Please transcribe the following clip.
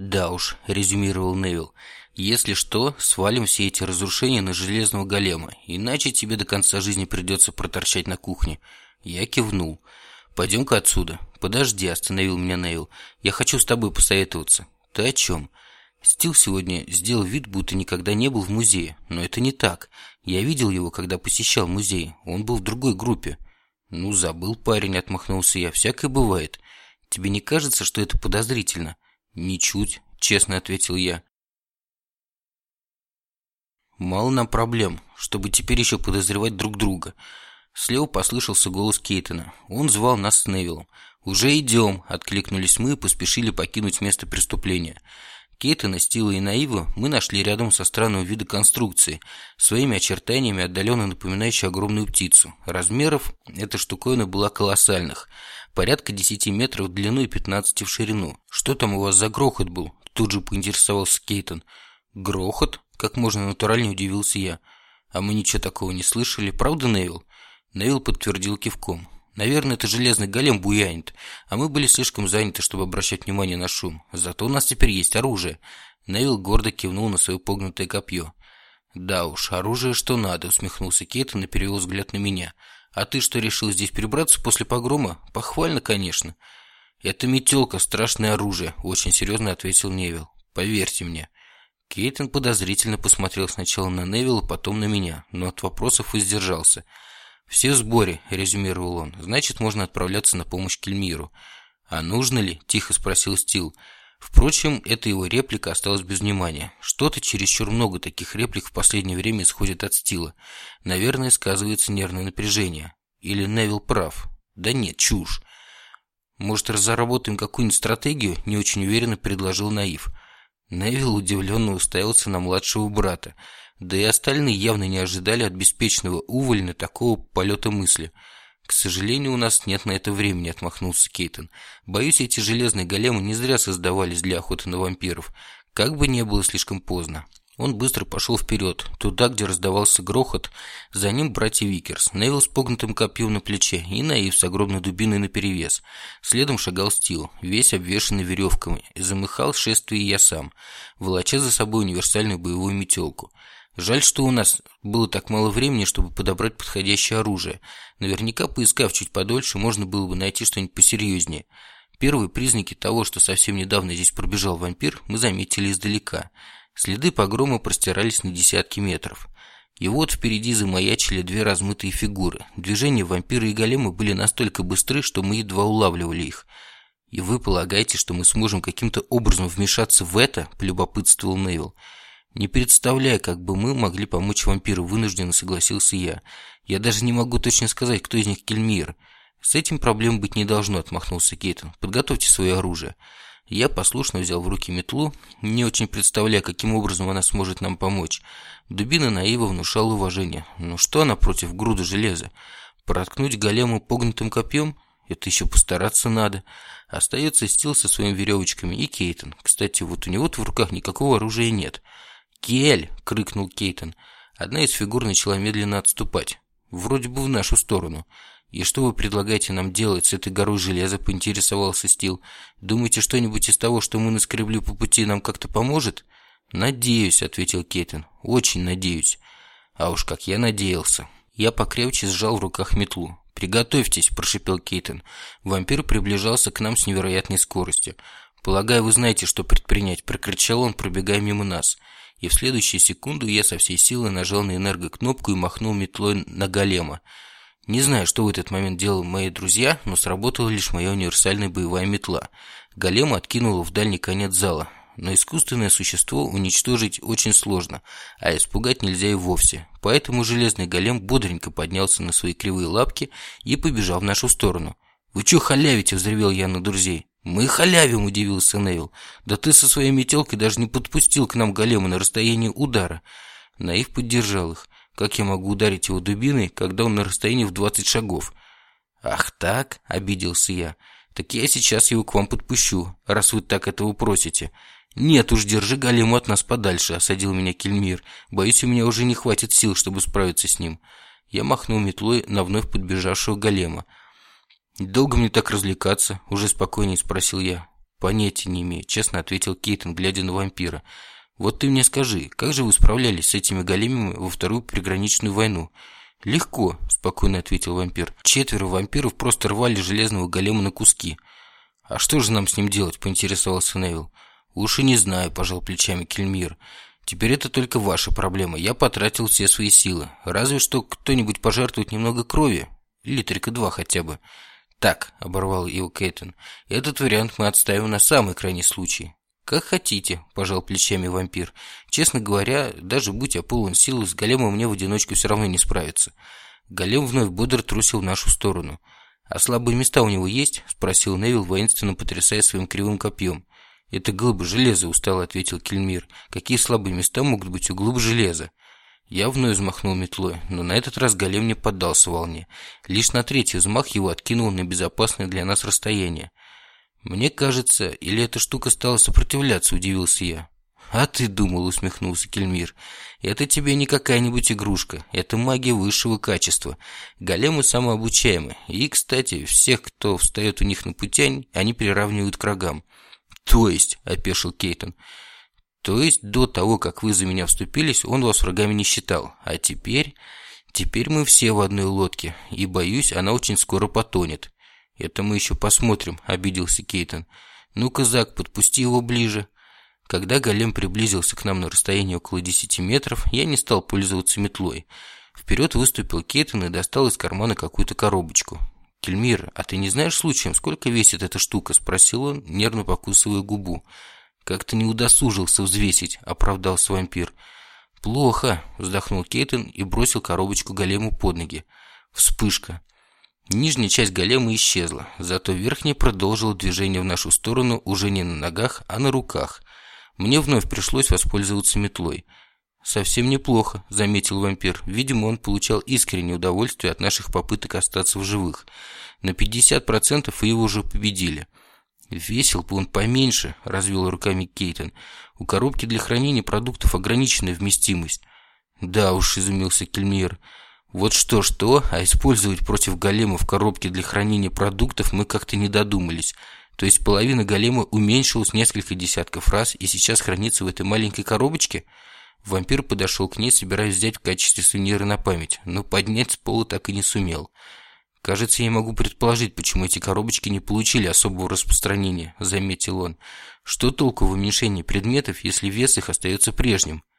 «Да уж», — резюмировал Невил. «Если что, свалим все эти разрушения на железного голема, иначе тебе до конца жизни придется проторчать на кухне». Я кивнул. «Пойдем-ка отсюда». «Подожди», — остановил меня Невил. «Я хочу с тобой посоветоваться». «Ты о чем?» Стил сегодня сделал вид, будто никогда не был в музее. Но это не так. Я видел его, когда посещал музей. Он был в другой группе. «Ну, забыл парень», — отмахнулся я. «Всякое бывает. Тебе не кажется, что это подозрительно?» «Ничуть», — честно ответил я. «Мало нам проблем, чтобы теперь еще подозревать друг друга». Слева послышался голос Кейтона. Он звал нас с Невиллом. «Уже идем!» – откликнулись мы и поспешили покинуть место преступления. Кейтона, Стила и Наива мы нашли рядом со странного вида конструкции, своими очертаниями отдаленно напоминающей огромную птицу. Размеров эта штуковина была колоссальных, порядка 10 метров в длину и 15 в ширину. «Что там у вас за грохот был?» – тут же поинтересовался Кейтон. «Грохот?» – как можно натуральнее удивился я. «А мы ничего такого не слышали, правда, Невил?» Невил подтвердил кивком. Наверное, это железный голем буянит, а мы были слишком заняты, чтобы обращать внимание на шум. Зато у нас теперь есть оружие. Невил гордо кивнул на свое погнутое копье. «Да уж, оружие что надо», — усмехнулся Кейтон и перевел взгляд на меня. «А ты что, решил здесь перебраться после погрома? Похвально, конечно». «Это метелка, страшное оружие», — очень серьезно ответил Невил. «Поверьте мне». Кейтон подозрительно посмотрел сначала на Невилла, потом на меня, но от вопросов воздержался. «Все в сборе», – резюмировал он. «Значит, можно отправляться на помощь Кельмиру». «А нужно ли?» – тихо спросил Стил. Впрочем, эта его реплика осталась без внимания. Что-то чересчур много таких реплик в последнее время исходит от Стила. Наверное, сказывается нервное напряжение. Или Невил прав. Да нет, чушь. Может, разработаем какую-нибудь стратегию? Не очень уверенно предложил Наив. Невил удивленно уставился на младшего брата. Да и остальные явно не ожидали от беспечного увольня такого полета мысли. «К сожалению, у нас нет на это времени», — отмахнулся Кейтон. «Боюсь, эти железные големы не зря создавались для охоты на вампиров. Как бы не было слишком поздно». Он быстро пошел вперед, туда, где раздавался грохот. За ним братья Викерс, Невил с погнутым копьем на плече и Наив с огромной дубиной наперевес. Следом шагал Стил, весь обвешанный веревками, и замыкал шествие я сам, волоча за собой универсальную боевую метелку. Жаль, что у нас было так мало времени, чтобы подобрать подходящее оружие. Наверняка, поискав чуть подольше, можно было бы найти что-нибудь посерьезнее. Первые признаки того, что совсем недавно здесь пробежал вампир, мы заметили издалека. Следы погрома простирались на десятки метров. И вот впереди замаячили две размытые фигуры. Движения вампира и голема были настолько быстры, что мы едва улавливали их. «И вы полагаете, что мы сможем каким-то образом вмешаться в это?» – полюбопытствовал Невилл. «Не представляю, как бы мы могли помочь вампиру», – вынужденно согласился я. «Я даже не могу точно сказать, кто из них Кельмир». «С этим проблем быть не должно», – отмахнулся Кейтон. «Подготовьте свое оружие». Я послушно взял в руки метлу, не очень представляя, каким образом она сможет нам помочь. Дубина наива внушала уважение. Ну что она против груды железа? Проткнуть голему погнутым копьем? Это еще постараться надо. Остается Стил со своими веревочками и Кейтон. Кстати, вот у него-то в руках никакого оружия нет. «Кель!» — крикнул Кейтон. Одна из фигур начала медленно отступать. Вроде бы в нашу сторону. «И что вы предлагаете нам делать с этой горой железа?» — поинтересовался Стил. «Думаете, что-нибудь из того, что мы наскребли по пути, нам как-то поможет?» «Надеюсь», — ответил Кейтон. «Очень надеюсь». А уж как я надеялся. Я покрепче сжал в руках метлу. «Приготовьтесь», – прошипел Кейтон. Вампир приближался к нам с невероятной скоростью. «Полагаю, вы знаете, что предпринять», – прокричал он, пробегая мимо нас и в следующую секунду я со всей силы нажал на энергокнопку и махнул метлой на голема. Не знаю, что в этот момент делали мои друзья, но сработала лишь моя универсальная боевая метла. Голема откинула в дальний конец зала. Но искусственное существо уничтожить очень сложно, а испугать нельзя и вовсе. Поэтому железный голем бодренько поднялся на свои кривые лапки и побежал в нашу сторону. «Вы чё халявите?» – взревел я на друзей. «Мы халявим!» – удивился Нейл. «Да ты со своей метелкой даже не подпустил к нам голема на расстояние удара!» Наив поддержал их. «Как я могу ударить его дубиной, когда он на расстоянии в двадцать шагов?» «Ах так?» – обиделся я. «Так я сейчас его к вам подпущу, раз вы так этого просите». «Нет уж, держи голему от нас подальше», – осадил меня Кельмир. «Боюсь, у меня уже не хватит сил, чтобы справиться с ним». Я махнул метлой на вновь подбежавшего голема. «Долго мне так развлекаться?» – уже спокойнее спросил я. «Понятия не имею», – честно ответил Кейтон, глядя на вампира. «Вот ты мне скажи, как же вы справлялись с этими големами во вторую приграничную войну?» «Легко», – спокойно ответил вампир. «Четверо вампиров просто рвали железного голема на куски». «А что же нам с ним делать?» – поинтересовался Невил. «Уж и не знаю», – пожал плечами Кельмир. «Теперь это только ваша проблема. Я потратил все свои силы. Разве что кто-нибудь пожертвует немного крови. Литрика два хотя бы». «Так», – оборвал его Кейтон, – «этот вариант мы отставим на самый крайний случай». «Как хотите», – пожал плечами вампир. «Честно говоря, даже будь я полон сил, с големом мне в одиночку все равно не справиться». Голем вновь бодро трусил в нашу сторону. «А слабые места у него есть?» – спросил Невил, воинственно потрясая своим кривым копьем. «Это глыбы железа», – устало ответил Кельмир. «Какие слабые места могут быть у глыб железа?» Я вновь взмахнул метлой, но на этот раз голем не поддался волне. Лишь на третий взмах его откинул на безопасное для нас расстояние. «Мне кажется, или эта штука стала сопротивляться?» – удивился я. «А ты думал», – усмехнулся Кельмир. «Это тебе не какая-нибудь игрушка. Это магия высшего качества. Големы самообучаемы. И, кстати, всех, кто встает у них на пути, они приравнивают к рогам». «То есть», – опешил Кейтон, – то есть до того, как вы за меня вступились, он вас врагами не считал. А теперь... Теперь мы все в одной лодке, и, боюсь, она очень скоро потонет. Это мы еще посмотрим, обиделся Кейтон. Ну-ка, Зак, подпусти его ближе. Когда голем приблизился к нам на расстояние около 10 метров, я не стал пользоваться метлой. Вперед выступил Кейтон и достал из кармана какую-то коробочку. «Кельмир, а ты не знаешь случаем, сколько весит эта штука?» – спросил он, нервно покусывая губу. «Как-то не удосужился взвесить», — оправдался вампир. «Плохо», — вздохнул Кейтон и бросил коробочку голему под ноги. Вспышка. Нижняя часть голема исчезла, зато верхняя продолжила движение в нашу сторону уже не на ногах, а на руках. Мне вновь пришлось воспользоваться метлой. «Совсем неплохо», — заметил вампир. Видимо, он получал искреннее удовольствие от наших попыток остаться в живых. На 50% вы его уже победили. «Весил бы он поменьше», – развел руками Кейтон. «У коробки для хранения продуктов ограниченная вместимость». «Да уж», – изумился Кельмир. «Вот что-что, а использовать против големов коробки для хранения продуктов мы как-то не додумались. То есть половина голема уменьшилась несколько десятков раз и сейчас хранится в этой маленькой коробочке?» Вампир подошел к ней, собираясь взять в качестве сувенира на память, но поднять с пола так и не сумел. «Кажется, я могу предположить, почему эти коробочки не получили особого распространения», – заметил он. «Что толку в уменьшении предметов, если вес их остается прежним?